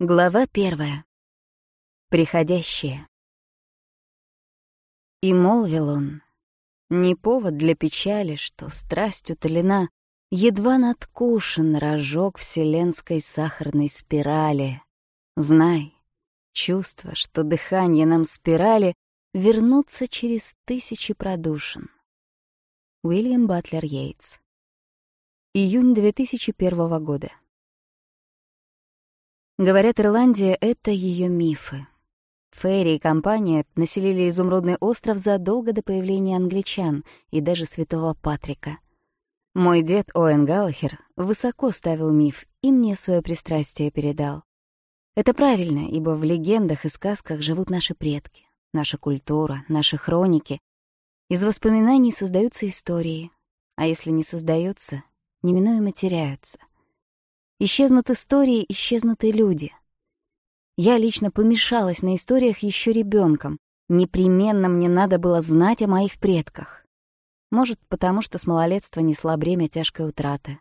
Глава первая. Приходящие. И молвил он, не повод для печали, что страсть утолена, едва надкушен рожок вселенской сахарной спирали. Знай, чувство, что дыхание нам спирали, вернутся через тысячи продушин. Уильям Батлер Йейтс. Июнь 2001 года. Говорят, Ирландия — это ее мифы. Ферри и компания населили изумрудный остров задолго до появления англичан и даже святого Патрика. Мой дед Оэн Галлахер высоко ставил миф и мне свое пристрастие передал. Это правильно, ибо в легендах и сказках живут наши предки, наша культура, наши хроники. Из воспоминаний создаются истории, а если не создаются, неминуемо теряются — Исчезнут истории, исчезнут и люди. Я лично помешалась на историях еще ребенком. Непременно мне надо было знать о моих предках. Может, потому что с малолетства несла бремя тяжкой утраты.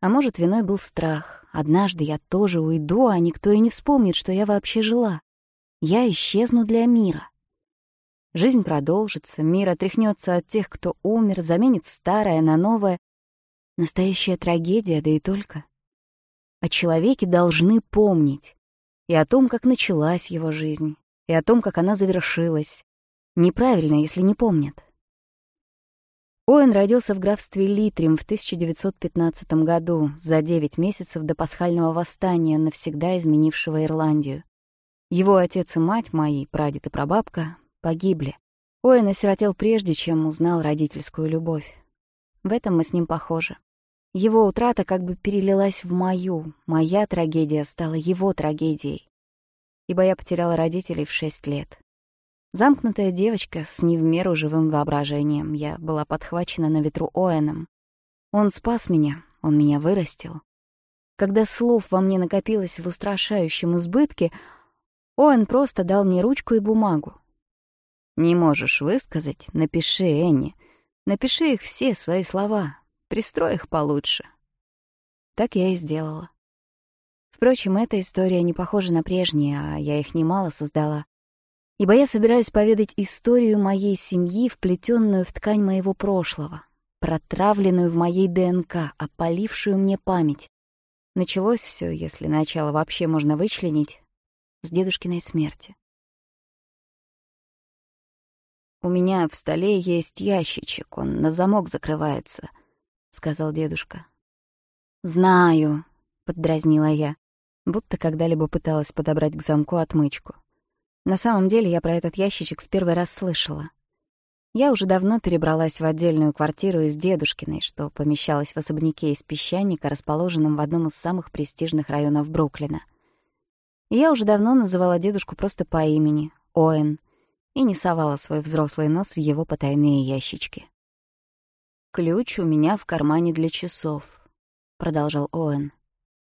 А может, виной был страх. Однажды я тоже уйду, а никто и не вспомнит, что я вообще жила. Я исчезну для мира. Жизнь продолжится, мир отряхнется от тех, кто умер, заменит старое на новое. Настоящая трагедия, да и только о человеке должны помнить. И о том, как началась его жизнь, и о том, как она завершилась. Неправильно, если не помнят. Оэн родился в графстве Литрим в 1915 году, за 9 месяцев до пасхального восстания, навсегда изменившего Ирландию. Его отец и мать, мои прадед и прабабка, погибли. Оэн осиротел прежде, чем узнал родительскую любовь. В этом мы с ним похожи. Его утрата как бы перелилась в мою, моя трагедия стала его трагедией. Ибо я потеряла родителей в шесть лет. Замкнутая девочка с не в меру живым воображением, я была подхвачена на ветру Оэном. Он спас меня, он меня вырастил. Когда слов во мне накопилось в устрашающем избытке, Оэн просто дал мне ручку и бумагу. «Не можешь высказать? Напиши, Энни. Напиши их все свои слова, Пристрой их получше». Так я и сделала. Впрочем, эта история не похожа на прежние, а я их немало создала. Ибо я собираюсь поведать историю моей семьи, вплетенную в ткань моего прошлого, протравленную в моей ДНК, опалившую мне память. Началось все, если начало вообще можно вычленить, с дедушкиной смерти. У меня в столе есть ящичек, он на замок закрывается сказал дедушка. «Знаю», — поддразнила я, будто когда-либо пыталась подобрать к замку отмычку. На самом деле я про этот ящичек в первый раз слышала. Я уже давно перебралась в отдельную квартиру из дедушкиной, что помещалась в особняке из песчаника, расположенном в одном из самых престижных районов Бруклина. И я уже давно называла дедушку просто по имени — Оэн, и не совала свой взрослый нос в его потайные ящички. «Ключ у меня в кармане для часов», — продолжал Оэн.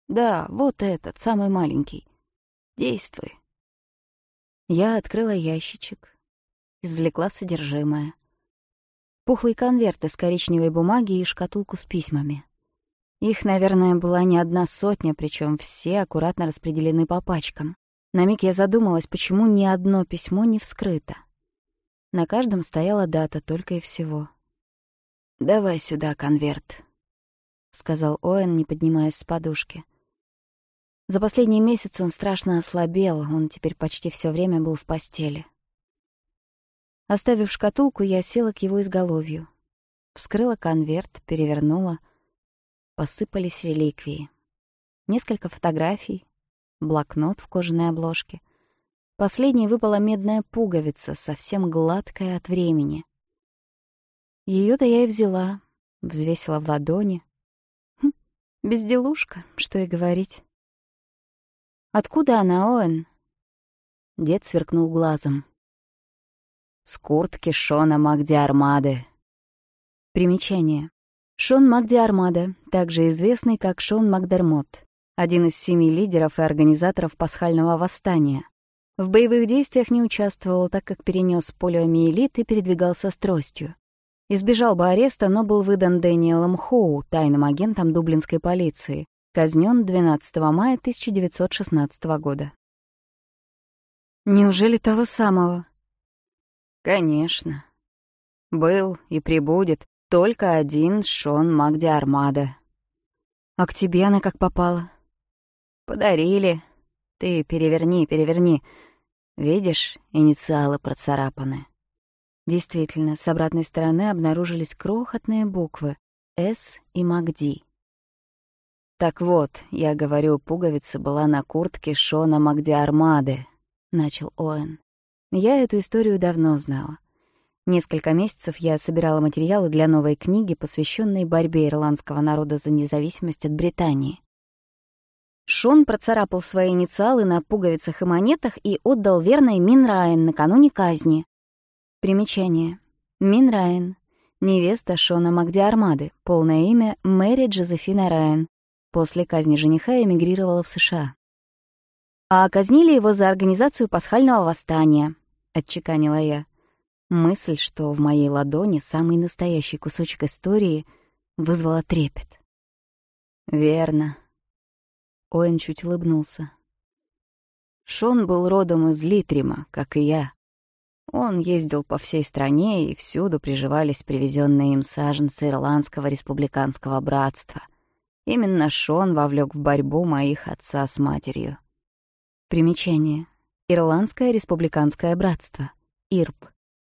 «Да, вот этот, самый маленький. Действуй». Я открыла ящичек, извлекла содержимое. Пухлый конверт из коричневой бумаги и шкатулку с письмами. Их, наверное, была не одна сотня, причем все аккуратно распределены по пачкам. На миг я задумалась, почему ни одно письмо не вскрыто. На каждом стояла дата только и всего. «Давай сюда конверт», — сказал Оэн, не поднимаясь с подушки. За последний месяц он страшно ослабел, он теперь почти все время был в постели. Оставив шкатулку, я села к его изголовью. Вскрыла конверт, перевернула. Посыпались реликвии. Несколько фотографий, блокнот в кожаной обложке. Последней выпала медная пуговица, совсем гладкая от времени — ее то я и взяла, взвесила в ладони. Хм, безделушка, что и говорить. «Откуда она, Оэн?» Дед сверкнул глазом. «С куртки Шона Магди Армады». Примечание. Шон Магди Армада, также известный как Шон Макдермот, один из семи лидеров и организаторов пасхального восстания. В боевых действиях не участвовал, так как перенес полиомиелит Избежал бы но был выдан Дэниелом Хоу, тайным агентом дублинской полиции, казнен 12 мая 1916 года. Неужели того самого? Конечно. Был и прибудет только один Шон Магди Армада. А к тебе она как попала? Подарили. Ты переверни, переверни. Видишь, инициалы процарапаны. Действительно, с обратной стороны обнаружились крохотные буквы «С» и Магди. «Так вот, я говорю, пуговица была на куртке Шона Магди Армады», — начал Оэн. «Я эту историю давно знала. Несколько месяцев я собирала материалы для новой книги, посвященной борьбе ирландского народа за независимость от Британии. Шон процарапал свои инициалы на пуговицах и монетах и отдал верной Мин Райан накануне казни. Примечание. Мин Райан. Невеста Шона Магди полное имя Мэри Джозефина Райан. После казни жениха эмигрировала в США. «А казнили его за организацию пасхального восстания», — отчеканила я. Мысль, что в моей ладони самый настоящий кусочек истории, вызвала трепет. «Верно». Оэн чуть улыбнулся. Шон был родом из Литрима, как и я. Он ездил по всей стране, и всюду приживались привезенные им саженцы Ирландского республиканского братства. Именно Шон вовлек в борьбу моих отца с матерью. Примечание. Ирландское республиканское братство. ИРБ.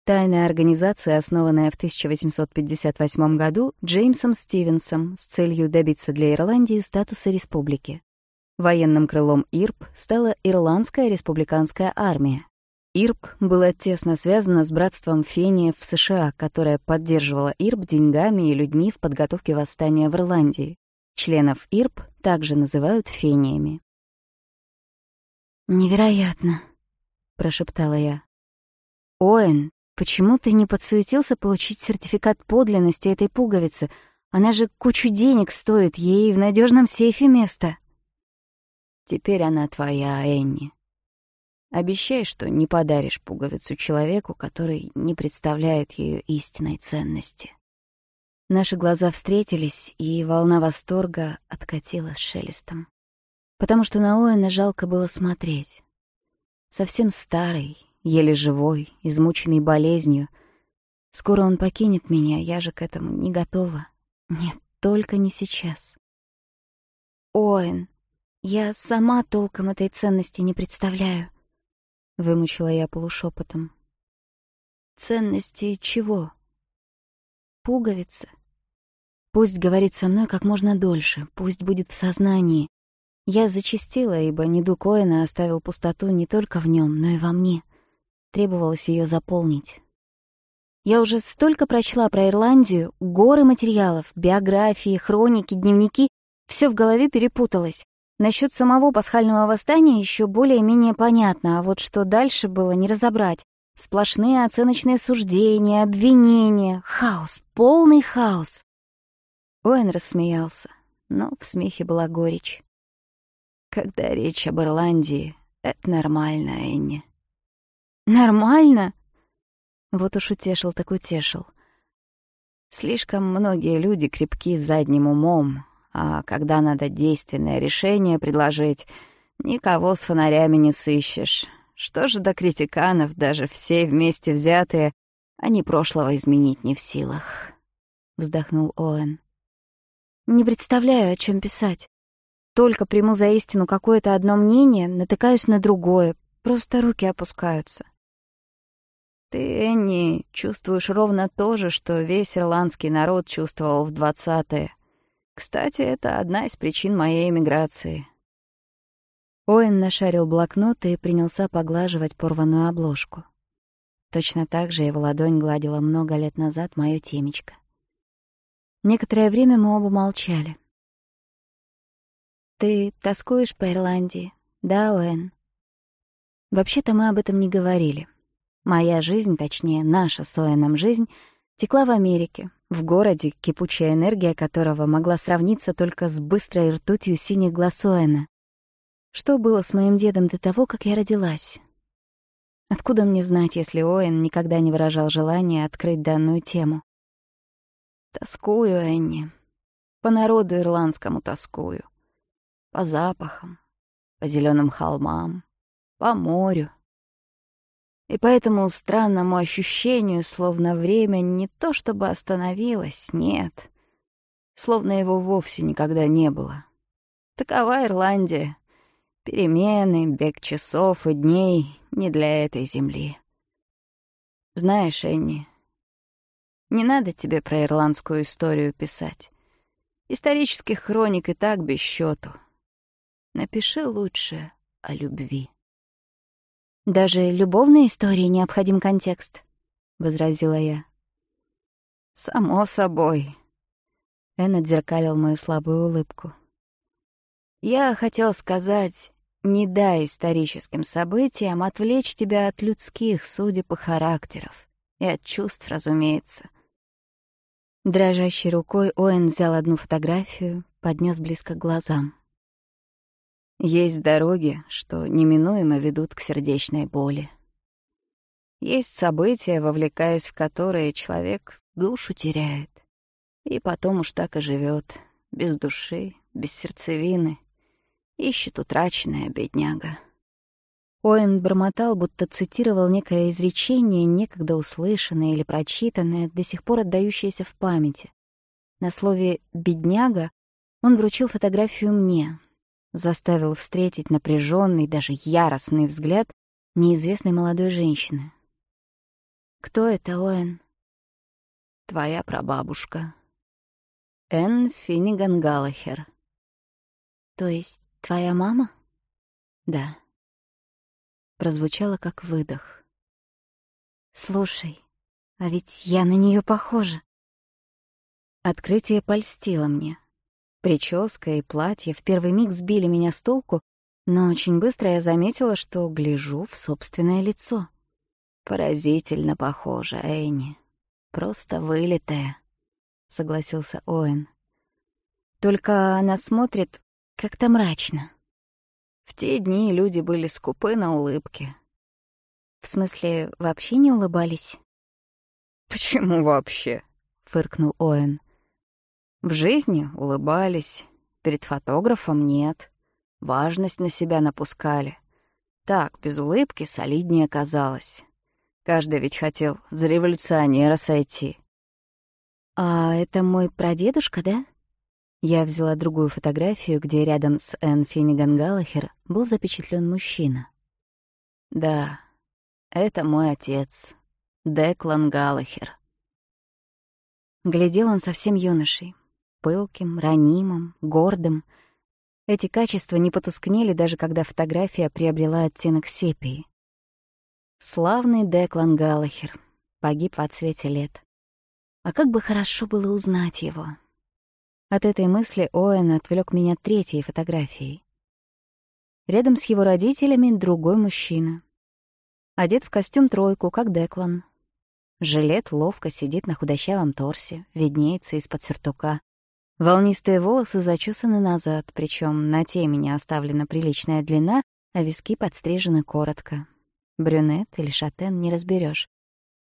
Тайная организация, основанная в 1858 году Джеймсом Стивенсом с целью добиться для Ирландии статуса республики. Военным крылом ИРП стала Ирландская республиканская армия, ИРБ была тесно связана с братством Фения в США, которое поддерживало ИРБ деньгами и людьми в подготовке восстания в Ирландии. Членов ИРБ также называют фениями. «Невероятно», — прошептала я. «Оэн, почему ты не подсуетился получить сертификат подлинности этой пуговицы? Она же кучу денег стоит, ей в надежном сейфе место». «Теперь она твоя, Энни», обещай, что не подаришь пуговицу человеку, который не представляет ее истинной ценности. Наши глаза встретились, и волна восторга откатила с шелестом. Потому что на Оэна жалко было смотреть. Совсем старый, еле живой, измученный болезнью. Скоро он покинет меня, я же к этому не готова. Нет, только не сейчас. Оэн, я сама толком этой ценности не представляю. Вымучила я полушепотом. «Ценности чего?» «Пуговицы». Пусть говорит со мной как можно дольше, пусть будет в сознании. Я зачастила, ибо недуг Коэна оставил пустоту не только в нем, но и во мне. Требовалось ее заполнить. Я уже столько прочла про Ирландию, горы материалов, биографии, хроники, дневники, все в голове перепуталось. Насчет самого пасхального восстания еще более-менее понятно, а вот что дальше было, не разобрать. Сплошные оценочные суждения, обвинения, хаос, полный хаос. Уэн рассмеялся, но в смехе была горечь. Когда речь об Ирландии, это нормально, Энни. Нормально? Вот уж утешил так утешил. Слишком многие люди крепки задним умом, а когда надо действенное решение предложить, никого с фонарями не сыщешь. Что же до критиканов, даже все вместе взятые, они прошлого изменить не в силах. Вздохнул Оэн. Не представляю, о чем писать. Только приму за истину какое-то одно мнение, натыкаюсь на другое, просто руки опускаются. Ты, Энни, чувствуешь ровно то же, что весь ирландский народ чувствовал в двадцатые. Кстати, это одна из причин моей эмиграции. Оэн нашарил блокнот и принялся поглаживать порванную обложку. Точно так же его ладонь гладила много лет назад моё темечко. Некоторое время мы оба молчали. «Ты тоскуешь по Ирландии?» «Да, Оэн». Вообще-то мы об этом не говорили. Моя жизнь, точнее, наша с Оэном жизнь — Текла в Америке, в городе, кипучая энергия которого могла сравниться только с быстрой ртутью синих глаз Оэна. Что было с моим дедом до того, как я родилась? Откуда мне знать, если Оэн никогда не выражал желания открыть данную тему? Тоскую, Энни. По народу ирландскому тоскую. По запахам, по зеленым холмам, по морю, и поэтому странному ощущению, словно время не то чтобы остановилось, нет. Словно его вовсе никогда не было. Такова Ирландия. Перемены, бег часов и дней не для этой земли. Знаешь, Энни, не надо тебе про ирландскую историю писать. Исторических хроник и так без счету. Напиши лучше о любви. «Даже любовной истории необходим контекст», — возразила я. «Само собой». Эн отзеркалил мою слабую улыбку. «Я хотел сказать, не дай историческим событиям отвлечь тебя от людских судеб и характеров. И от чувств, разумеется». Дрожащей рукой Оэн взял одну фотографию, поднес близко к глазам. Есть дороги, что неминуемо ведут к сердечной боли. Есть события, вовлекаясь в которые человек душу теряет. И потом уж так и живет, без души, без сердцевины. Ищет утраченная бедняга. Оэн бормотал, будто цитировал некое изречение, некогда услышанное или прочитанное, до сих пор отдающееся в памяти. На слове «бедняга» он вручил фотографию мне, заставил встретить напряженный, даже яростный взгляд неизвестной молодой женщины. «Кто это, Оэн?» «Твоя прабабушка». «Энн Финниган Галлахер». «То есть твоя мама?» «Да». Прозвучало как выдох. «Слушай, а ведь я на нее похожа». Открытие польстило мне. Прическа и платье в первый миг сбили меня с толку, но очень быстро я заметила, что гляжу в собственное лицо. «Поразительно похоже, Эйни. Просто вылитая», — согласился Оэн. «Только она смотрит как-то мрачно». В те дни люди были скупы на улыбки. В смысле, вообще не улыбались? «Почему вообще?» — фыркнул Оэн. В жизни улыбались, перед фотографом нет. Важность на себя напускали. Так, без улыбки солиднее казалось. Каждый ведь хотел за революционера сойти. «А это мой прадедушка, да?» Я взяла другую фотографию, где рядом с Энн Финниган Галлахер был запечатлен мужчина. «Да, это мой отец, Деклан Галлахер». Глядел он совсем юношей, пылким, ранимым, гордым. Эти качества не потускнели, даже когда фотография приобрела оттенок сепии. Славный Деклан Галлахер погиб в отсвете лет. А как бы хорошо было узнать его. От этой мысли Оэн отвлек меня третьей фотографией. Рядом с его родителями другой мужчина. Одет в костюм-тройку, как Деклан. Жилет ловко сидит на худощавом торсе, виднеется из-под сюртука. Волнистые волосы зачесаны назад, причем на темени оставлена приличная длина, а виски подстрижены коротко. Брюнет или шатен не разберешь.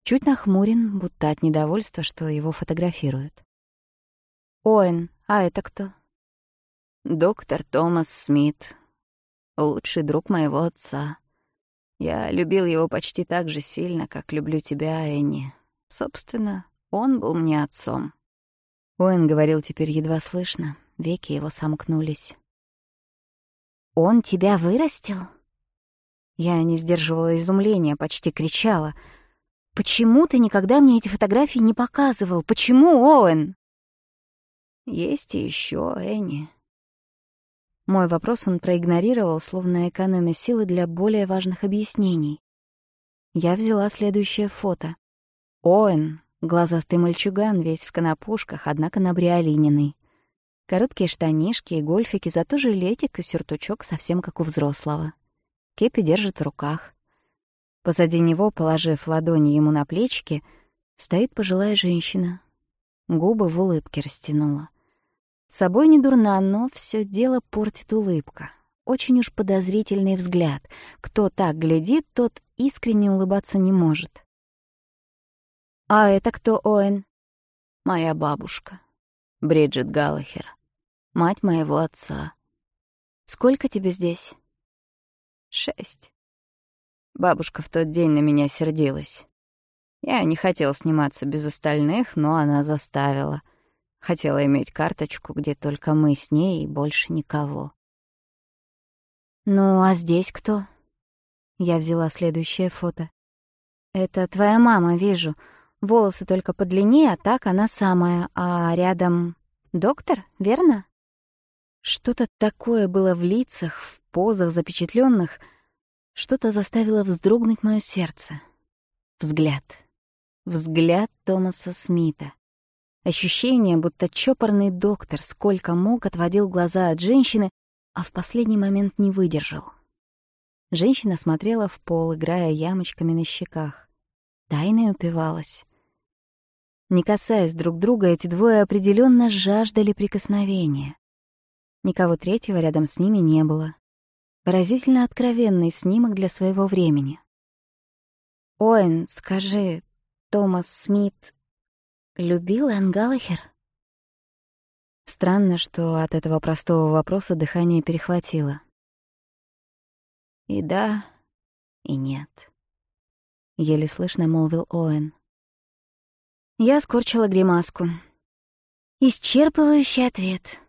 Чуть нахмурен, будто от недовольства, что его фотографируют. «Оэн, а это кто?» «Доктор Томас Смит. Лучший друг моего отца. Я любил его почти так же сильно, как люблю тебя, Энни. Собственно, он был мне отцом». Он говорил теперь едва слышно, веки его сомкнулись. «Он тебя вырастил?» Я не сдерживала изумления, почти кричала. «Почему ты никогда мне эти фотографии не показывал? Почему, Оуэн?» «Есть еще Энни». Мой вопрос он проигнорировал, словно экономя силы для более важных объяснений. Я взяла следующее фото. Оуэн. Глазастый мальчуган, весь в конопушках, однако набриолининый. Короткие штанишки и гольфики, зато жилетик и сюртучок совсем как у взрослого. Кепи держит в руках. Позади него, положив ладони ему на плечики, стоит пожилая женщина. Губы в улыбке растянула. С собой не дурна, но все дело портит улыбка. Очень уж подозрительный взгляд. Кто так глядит, тот искренне улыбаться не может. «А это кто, Оэн?» «Моя бабушка, Бриджит Галлахер, мать моего отца». «Сколько тебе здесь?» «Шесть». Бабушка в тот день на меня сердилась. Я не хотел сниматься без остальных, но она заставила. Хотела иметь карточку, где только мы с ней и больше никого. «Ну, а здесь кто?» Я взяла следующее фото. «Это твоя мама, вижу. Волосы только подлиннее, а так она самая, а рядом доктор, верно? Что-то такое было в лицах, в позах запечатленных, что-то заставило вздрогнуть моё сердце. Взгляд. Взгляд Томаса Смита. Ощущение, будто чопорный доктор сколько мог отводил глаза от женщины, а в последний момент не выдержал. Женщина смотрела в пол, играя ямочками на щеках. Тайной упивалась. Не касаясь друг друга, эти двое определенно жаждали прикосновения. Никого третьего рядом с ними не было. Поразительно откровенный снимок для своего времени. «Оэн, скажи, Томас Смит любил Ангалахер? Странно, что от этого простого вопроса дыхание перехватило. «И да, и нет», — еле слышно молвил Оэн. Я скорчила гримаску. Исчерпывающий ответ.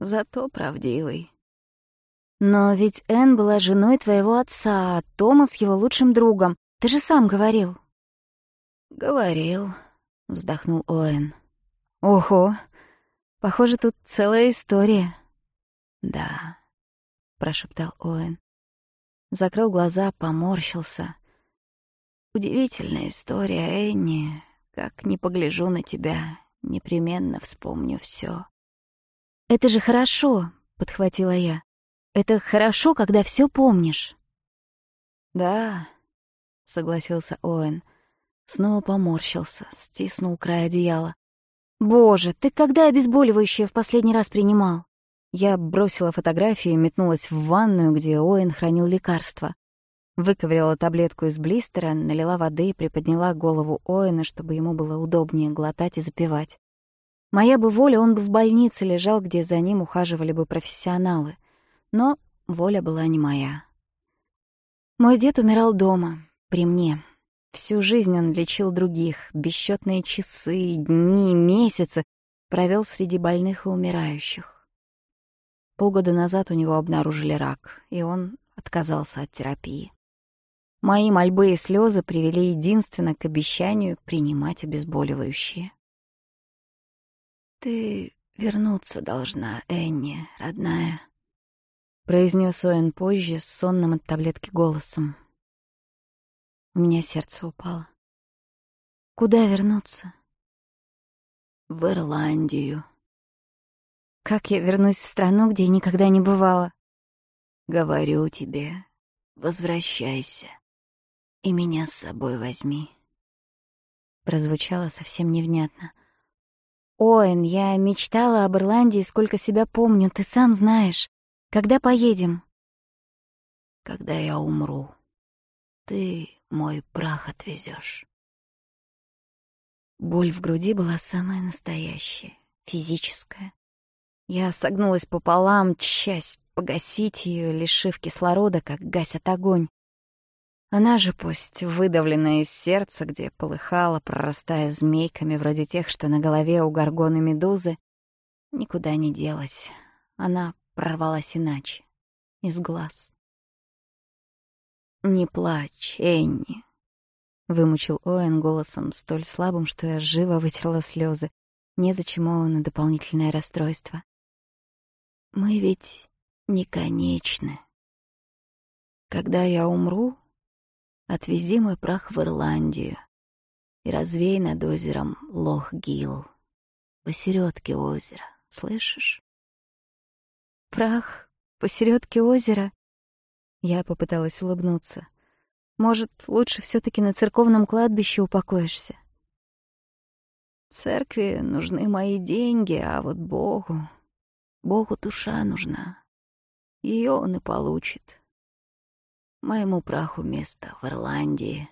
Зато правдивый. Но ведь Энн была женой твоего отца, а Томас — его лучшим другом. Ты же сам говорил. «Говорил», — вздохнул Оэн. «Ого! Похоже, тут целая история». «Да», — прошептал Оэн. Закрыл глаза, поморщился. «Удивительная история, Энни. Как не погляжу на тебя, непременно вспомню все. «Это же хорошо», — подхватила я. «Это хорошо, когда все помнишь». «Да», — согласился Оэн. Снова поморщился, стиснул край одеяла. «Боже, ты когда обезболивающее в последний раз принимал?» Я бросила фотографию и метнулась в ванную, где Оэн хранил лекарства. Выковыряла таблетку из блистера, налила воды и приподняла голову Оэна, чтобы ему было удобнее глотать и запивать. Моя бы воля, он бы в больнице лежал, где за ним ухаживали бы профессионалы. Но воля была не моя. Мой дед умирал дома, при мне. Всю жизнь он лечил других, бесчетные часы, дни, месяцы провел среди больных и умирающих. Полгода назад у него обнаружили рак, и он отказался от терапии. Мои мольбы и слезы привели единственно к обещанию принимать обезболивающие. «Ты вернуться должна, Энни, родная», — произнес Оэн позже с сонным от таблетки голосом. У меня сердце упало. «Куда вернуться?» «В Ирландию». «Как я вернусь в страну, где никогда не бывала?» «Говорю тебе, возвращайся» и меня с собой возьми». Прозвучало совсем невнятно. «Оэн, я мечтала об Ирландии, сколько себя помню, ты сам знаешь. Когда поедем?» «Когда я умру, ты мой прах отвезешь. Боль в груди была самая настоящая, физическая. Я согнулась пополам, часть погасить ее, лишив кислорода, как гасят огонь. Она же пусть выдавленная из сердца, где полыхала, прорастая змейками вроде тех, что на голове у горгоны медузы, никуда не делась. Она прорвалась иначе, из глаз. «Не плачь, Энни», — вымучил Оэн голосом столь слабым, что я живо вытерла слезы. Незачем Оуэну дополнительное расстройство. «Мы ведь не конечны. Когда я умру, Отвези мой прах в Ирландию и развей над озером Лох-Гилл, посередке озера, слышишь? Прах посередке озера? Я попыталась улыбнуться. Может, лучше все таки на церковном кладбище упокоишься? Церкви нужны мои деньги, а вот Богу... Богу душа нужна. Ее он и получит моему праху место в Ирландии.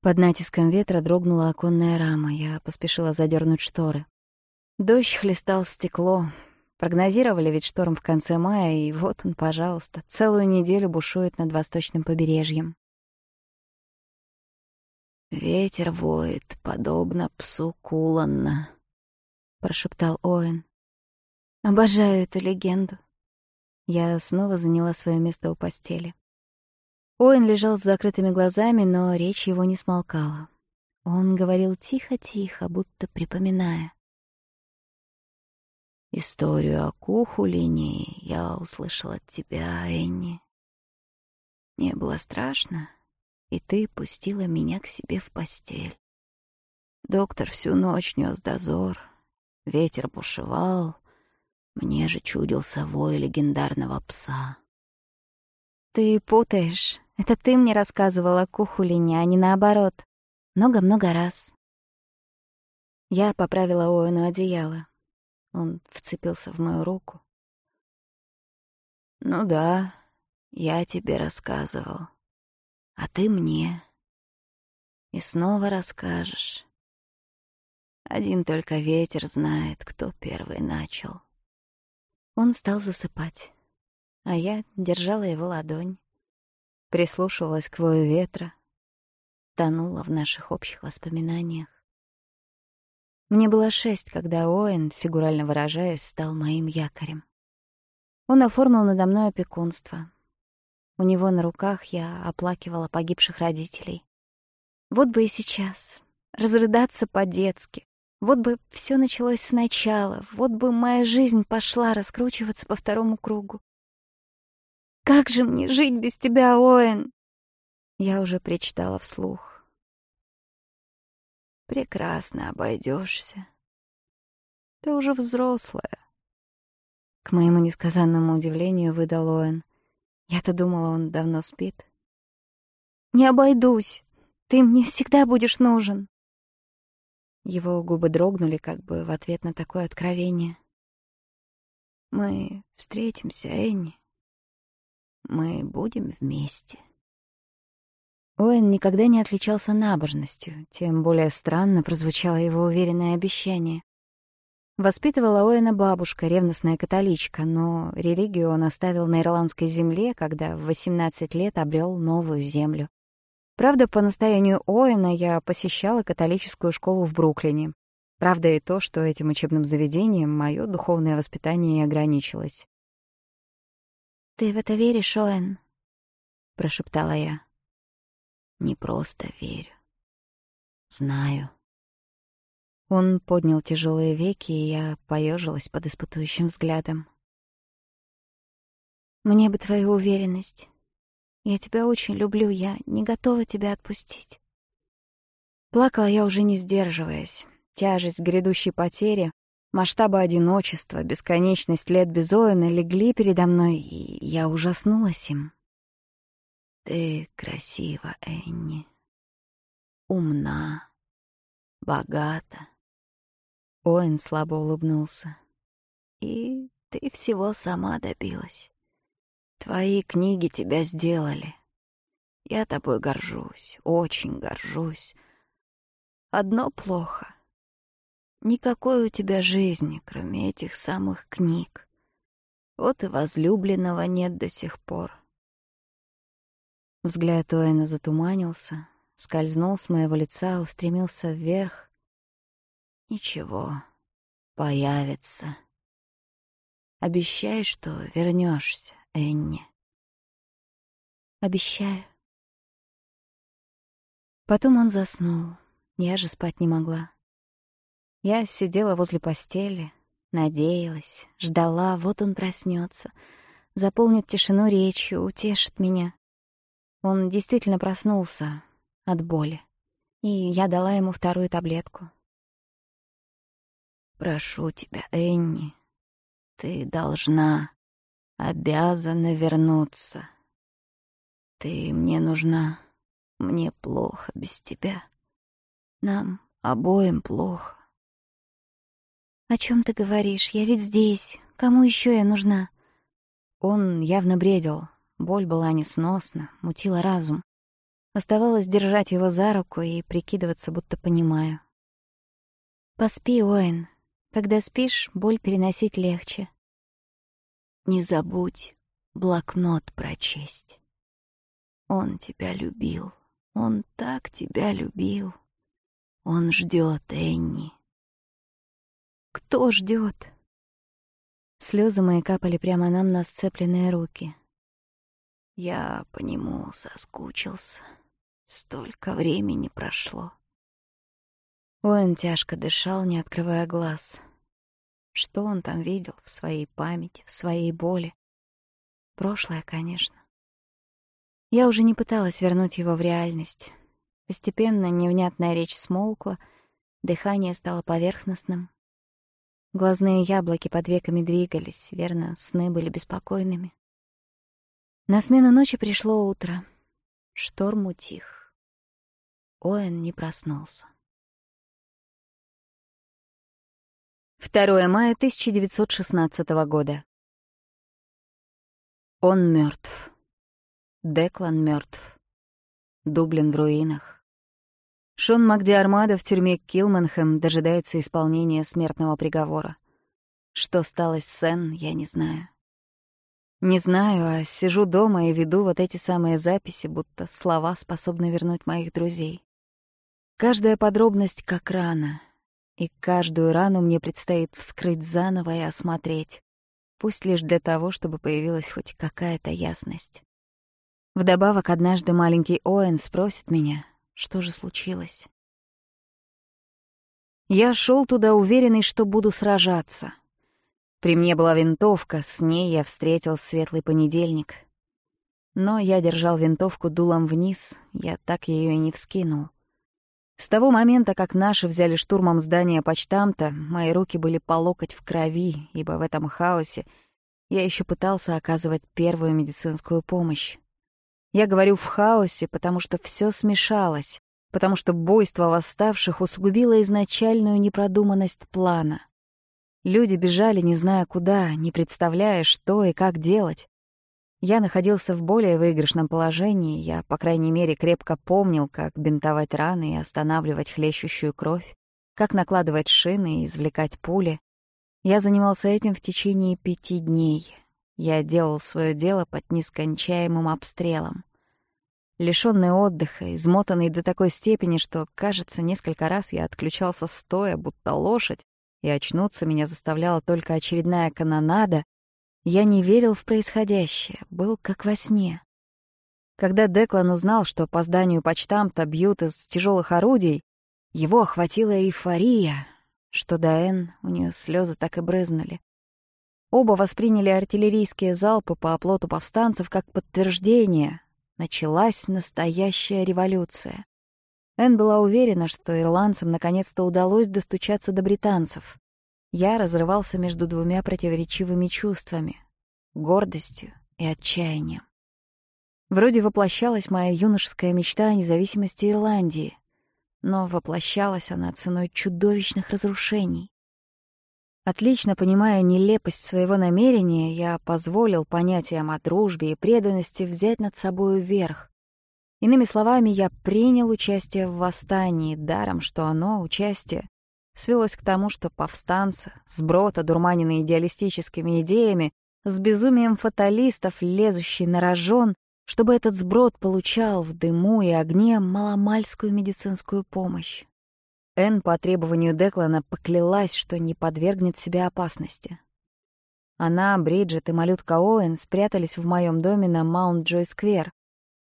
Под натиском ветра дрогнула оконная рама, я поспешила задернуть шторы. Дождь хлестал в стекло. Прогнозировали ведь шторм в конце мая, и вот он, пожалуйста, целую неделю бушует над восточным побережьем. «Ветер воет, подобно псу Куланна», — прошептал Оэн. «Обожаю эту легенду», я снова заняла свое место у постели. Оин лежал с закрытыми глазами, но речь его не смолкала. Он говорил тихо-тихо, будто припоминая. «Историю о Кухулине я услышал от тебя, Энни. Мне было страшно, и ты пустила меня к себе в постель. Доктор всю ночь нес дозор, ветер бушевал, мне же чудился вой легендарного пса. «Ты путаешь. Это ты мне рассказывала Кухулине, а не наоборот. Много-много раз». Я поправила Оэну одеяло. Он вцепился в мою руку. «Ну да, я тебе рассказывал. А ты мне. И снова расскажешь. Один только ветер знает, кто первый начал». Он стал засыпать, а я держала его ладонь, прислушивалась к вою ветра, тонула в наших общих воспоминаниях. Мне было шесть, когда Оэн, фигурально выражаясь, стал моим якорем. Он оформил надо мной опекунство. У него на руках я оплакивала погибших родителей. Вот бы и сейчас разрыдаться по-детски, вот бы все началось сначала, вот бы моя жизнь пошла раскручиваться по второму кругу. «Как же мне жить без тебя, Оэн?» Я уже причитала вслух. «Прекрасно обойдешься. Ты уже взрослая». К моему несказанному удивлению выдал Оэн. Я-то думала, он давно спит. «Не обойдусь. Ты мне всегда будешь нужен». Его губы дрогнули как бы в ответ на такое откровение. «Мы встретимся, Энни. Мы будем вместе». Оэн никогда не отличался набожностью, тем более странно прозвучало его уверенное обещание. Воспитывала Оэна бабушка, ревностная католичка, но религию он оставил на ирландской земле, когда в 18 лет обрел новую землю. Правда, по настоянию Оэна я посещала католическую школу в Бруклине. Правда и то, что этим учебным заведением мое духовное воспитание и ограничилось. «Ты в это веришь, Оэн?» — прошептала я. «Не просто верю. Знаю». Он поднял тяжелые веки, и я поежилась под испытующим взглядом. «Мне бы твою уверенность. Я тебя очень люблю, я не готова тебя отпустить». Плакала я уже не сдерживаясь. Тяжесть грядущей потери, масштабы одиночества, бесконечность лет без Оэна легли передо мной, и я ужаснулась им. «Ты красива, Энни. Умна, богата». Оэн слабо улыбнулся. «И ты всего сама добилась. Твои книги тебя сделали. Я тобой горжусь, очень горжусь. Одно плохо. Никакой у тебя жизни, кроме этих самых книг. Вот и возлюбленного нет до сих пор. Взгляд Уэйна затуманился, скользнул с моего лица, устремился вверх. Ничего, появится. Обещай, что вернешься. Энни. Обещаю. Потом он заснул. Я же спать не могла. Я сидела возле постели, надеялась, ждала, вот он проснется, заполнит тишину речью, утешит меня. Он действительно проснулся от боли, и я дала ему вторую таблетку. «Прошу тебя, Энни, ты должна...» обязана вернуться. Ты мне нужна. Мне плохо без тебя. Нам обоим плохо. «О чем ты говоришь? Я ведь здесь. Кому еще я нужна?» Он явно бредил. Боль была несносна, мутила разум. Оставалось держать его за руку и прикидываться, будто понимаю. «Поспи, Оэн. Когда спишь, боль переносить легче. Не забудь блокнот прочесть. Он тебя любил, он так тебя любил. Он ждет, Энни. Кто ждет? Слезы мои капали прямо нам на сцепленные руки. Я по нему соскучился. Столько времени прошло. Оэн тяжко дышал, не открывая глаз. Что он там видел в своей памяти, в своей боли? Прошлое, конечно. Я уже не пыталась вернуть его в реальность. Постепенно невнятная речь смолкла, дыхание стало поверхностным. Глазные яблоки под веками двигались, верно, сны были беспокойными. На смену ночи пришло утро. Шторм утих. Оэн не проснулся. 2 мая 1916 года. Он мертв. Деклан мертв. Дублин в руинах. Шон Макдиармада в тюрьме Килманхэм дожидается исполнения смертного приговора. Что стало с Сен, я не знаю. Не знаю, а сижу дома и веду вот эти самые записи, будто слова способны вернуть моих друзей. Каждая подробность как рана — и каждую рану мне предстоит вскрыть заново и осмотреть, пусть лишь для того, чтобы появилась хоть какая-то ясность. Вдобавок, однажды маленький Оэн спросит меня, что же случилось. Я шел туда уверенный, что буду сражаться. При мне была винтовка, с ней я встретил светлый понедельник. Но я держал винтовку дулом вниз, я так ее и не вскинул. С того момента, как наши взяли штурмом здание почтамта, мои руки были по локоть в крови, ибо в этом хаосе я еще пытался оказывать первую медицинскую помощь. Я говорю «в хаосе», потому что все смешалось, потому что бойство восставших усугубило изначальную непродуманность плана. Люди бежали, не зная куда, не представляя, что и как делать. Я находился в более выигрышном положении, я, по крайней мере, крепко помнил, как бинтовать раны и останавливать хлещущую кровь, как накладывать шины и извлекать пули. Я занимался этим в течение пяти дней. Я делал свое дело под нескончаемым обстрелом. Лишённый отдыха, измотанный до такой степени, что, кажется, несколько раз я отключался стоя, будто лошадь, и очнуться меня заставляла только очередная канонада, я не Я не верил в происходящее, был как во сне. Когда Деклан узнал, что по зданию почтамта бьют из тяжелых орудий, его охватила эйфория, что Даэн, у нее слезы так и брызнули. Оба восприняли артиллерийские залпы по оплоту повстанцев как подтверждение. Началась настоящая революция. Энн была уверена, что ирландцам наконец-то удалось достучаться до британцев. Я разрывался между двумя противоречивыми чувствами — гордостью и отчаянием. Вроде воплощалась моя юношеская мечта о независимости Ирландии, но воплощалась она ценой чудовищных разрушений. Отлично понимая нелепость своего намерения, я позволил понятиям о дружбе и преданности взять над собою верх, Иными словами, я принял участие в восстании, даром, что оно, участие, свелось к тому, что повстанцы, сброд, одурманенные идеалистическими идеями, с безумием фаталистов, лезущий на рожон, чтобы этот сброд получал в дыму и огне маломальскую медицинскую помощь. Энн по требованию Деклана поклялась, что не подвергнет себя опасности. Она, Бриджит и малютка Оуэн спрятались в моем доме на Маунт-Джой-сквер.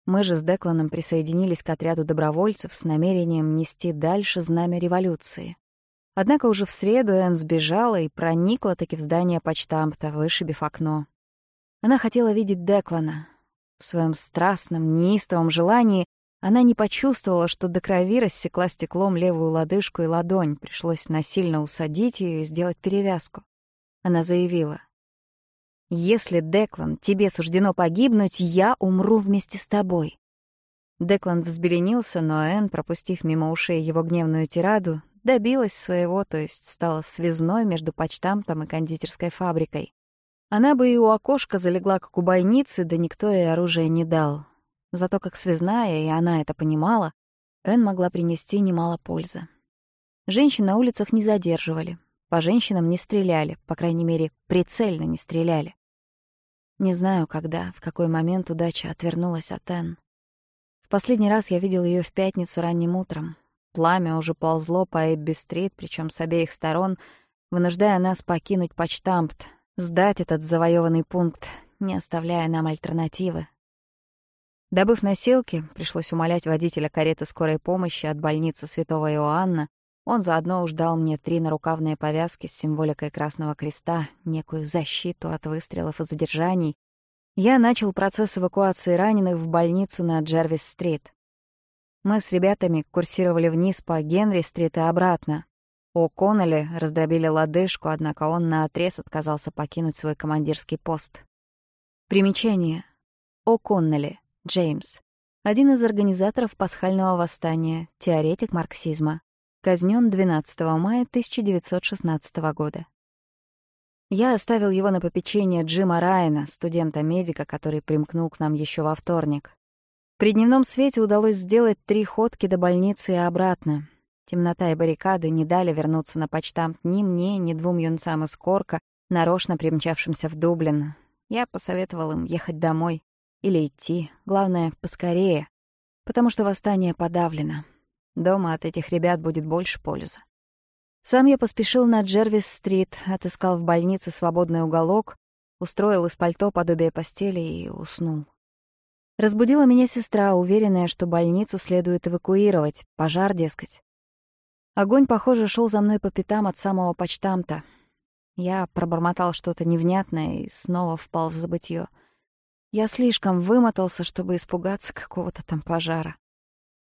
Мы же с Декланом присоединились к отряду добровольцев с намерением нести дальше знамя революции. Однако уже в среду Энн сбежала и проникла таки в здание почтамта, вышибив окно. Она хотела видеть Деклана. В своем страстном, неистовом желании она не почувствовала, что до крови рассекла стеклом левую лодыжку и ладонь, пришлось насильно усадить ее и сделать перевязку. Она заявила, «Если, Деклан, тебе суждено погибнуть, я умру вместе с тобой». Деклан взбеленился, но Энн, пропустив мимо ушей его гневную тираду, добилась своего, то есть стала связной между почтамтом и кондитерской фабрикой. Она бы и у окошка залегла как у да никто ей оружие не дал. Зато как связная, и она это понимала, Энн могла принести немало пользы. Женщин на улицах не задерживали, по женщинам не стреляли, по крайней мере, прицельно не стреляли. Не знаю, когда, в какой момент удача отвернулась от Энн. В последний раз я видел ее в пятницу ранним утром. Пламя уже ползло по Эбби-стрит, причем с обеих сторон, вынуждая нас покинуть почтампт, сдать этот завоеванный пункт, не оставляя нам альтернативы. Добыв носилки, пришлось умолять водителя кареты скорой помощи от больницы Святого Иоанна. Он заодно уж дал мне три нарукавные повязки с символикой Красного Креста, некую защиту от выстрелов и задержаний. Я начал процесс эвакуации раненых в больницу на Джервис-стрит. Мы с ребятами курсировали вниз по Генри-стрит и обратно. Коннелли раздробили лодыжку, однако он наотрез отказался покинуть свой командирский пост. Примечание. О Коннелли Джеймс. Один из организаторов пасхального восстания, теоретик марксизма. Казнен 12 мая 1916 года. Я оставил его на попечение Джима Райана, студента-медика, который примкнул к нам еще во вторник. При дневном свете удалось сделать три ходки до больницы и обратно. Темнота и баррикады не дали вернуться на почтамт ни мне, ни двум юнцам из Корка, нарочно примчавшимся в Дублин. Я посоветовал им ехать домой. Или идти, главное, поскорее, потому что восстание подавлено. Дома от этих ребят будет больше пользы. Сам я поспешил на Джервис-стрит, отыскал в больнице свободный уголок, устроил из пальто подобие постели и уснул. Разбудила меня сестра, уверенная, что больницу следует эвакуировать, пожар, дескать. Огонь, похоже, шел за мной по пятам от самого почтамта. Я пробормотал что-то невнятное и снова впал в забытье. Я слишком вымотался, чтобы испугаться какого-то там пожара.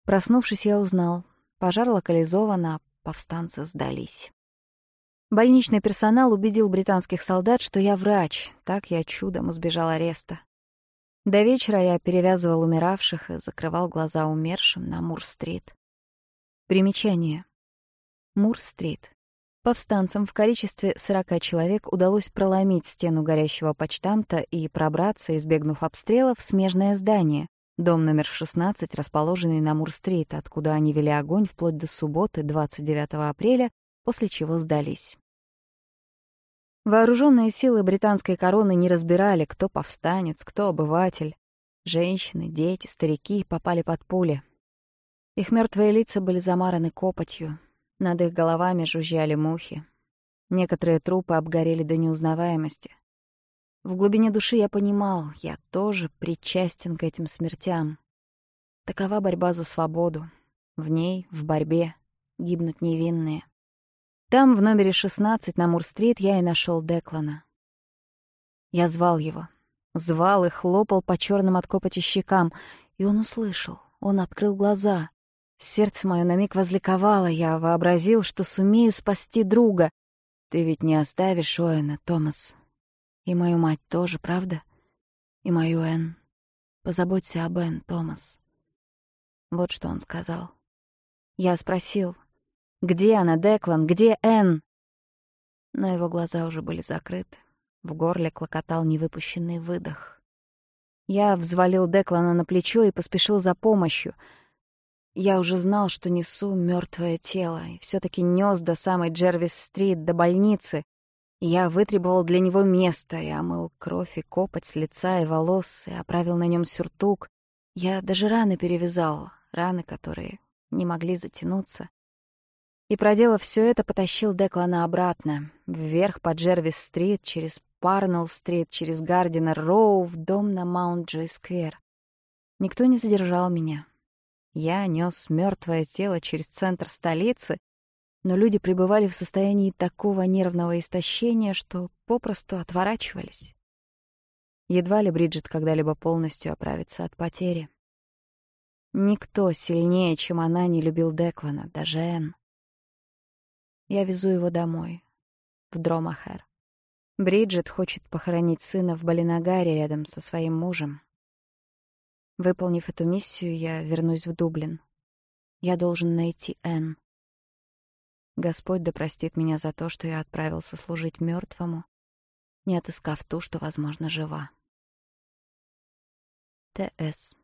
Проснувшись, я узнал. Пожар локализован, а повстанцы сдались. Больничный персонал убедил британских солдат, что я врач. Так я чудом избежал ареста. До вечера я перевязывал умиравших и закрывал глаза умершим на Мур-стрит. Примечание. Мур-стрит. Повстанцам в количестве 40 человек удалось проломить стену горящего почтамта и пробраться, избегнув обстрелов, в смежное здание, дом номер 16, расположенный на Мур-стрит, откуда они вели огонь вплоть до субботы, 29 апреля, после чего сдались. Вооруженные силы британской короны не разбирали, кто повстанец, кто обыватель. Женщины, дети, старики попали под пули. Их мертвые лица были замараны копотью. Над их головами жужжали мухи. Некоторые трупы обгорели до неузнаваемости. В глубине души я понимал, я тоже причастен к этим смертям. Такова борьба за свободу. В ней, в борьбе, гибнут невинные. Там в номере 16 на Мур-стрит я и нашел Деклана. Я звал его. Звал и хлопал по черным от копоти щекам, и он услышал. Он открыл глаза. Сердце мое на миг возликовало, я вообразил, что сумею спасти друга. «Ты ведь не оставишь Оэна, Томас. И мою мать тоже, правда? И мою Энн. Позаботься об Энн, Томас». Вот что он сказал. Я спросил, где она, Деклан, где Энн? Но его глаза уже были закрыты. В горле клокотал невыпущенный выдох. Я взвалил Деклана на плечо и поспешил за помощью — я уже знал, что несу мертвое тело, и все таки нес до самой Джервис-стрит, до больницы. Я вытребовал для него место, и омыл кровь и копоть с лица и волос, и оправил на нем сюртук. Я даже раны перевязал, раны, которые не могли затянуться. И, проделав все это, потащил Деклана обратно, вверх по Джервис-стрит, через Парнелл-стрит, через Гардинер-роу, в дом на Маунт-Джой-сквер. Никто не задержал меня. Я нес мертвое тело через центр столицы, но люди пребывали в состоянии такого нервного истощения, что попросту отворачивались. Едва ли Бриджит когда-либо полностью оправится от потери. Никто сильнее, чем она, не любил Деклана, даже Энн. Я везу его домой, в Дромахер. Бриджит хочет похоронить сына в Балинагаре рядом со своим мужем. Выполнив эту миссию, я вернусь в Дублин. Я должен найти Энн. Господь да простит меня за то, что я отправился служить мертвому, не отыскав ту, что, возможно, жива. Т.С.